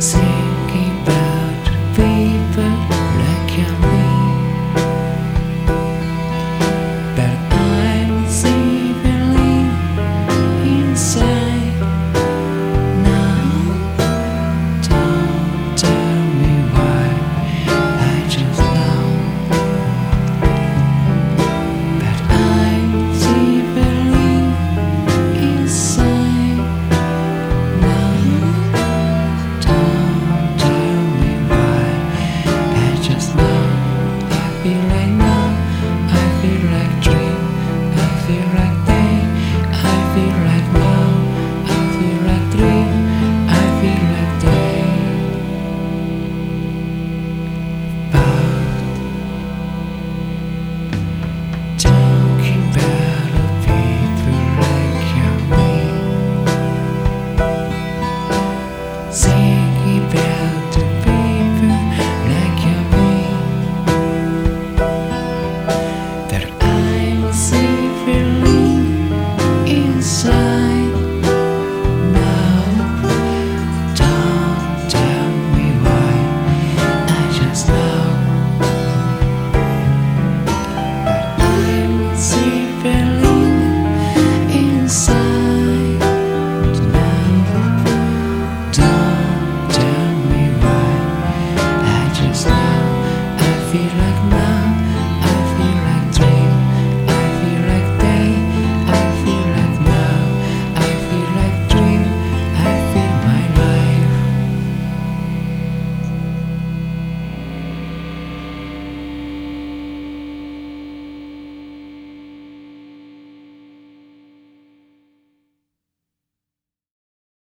See. Now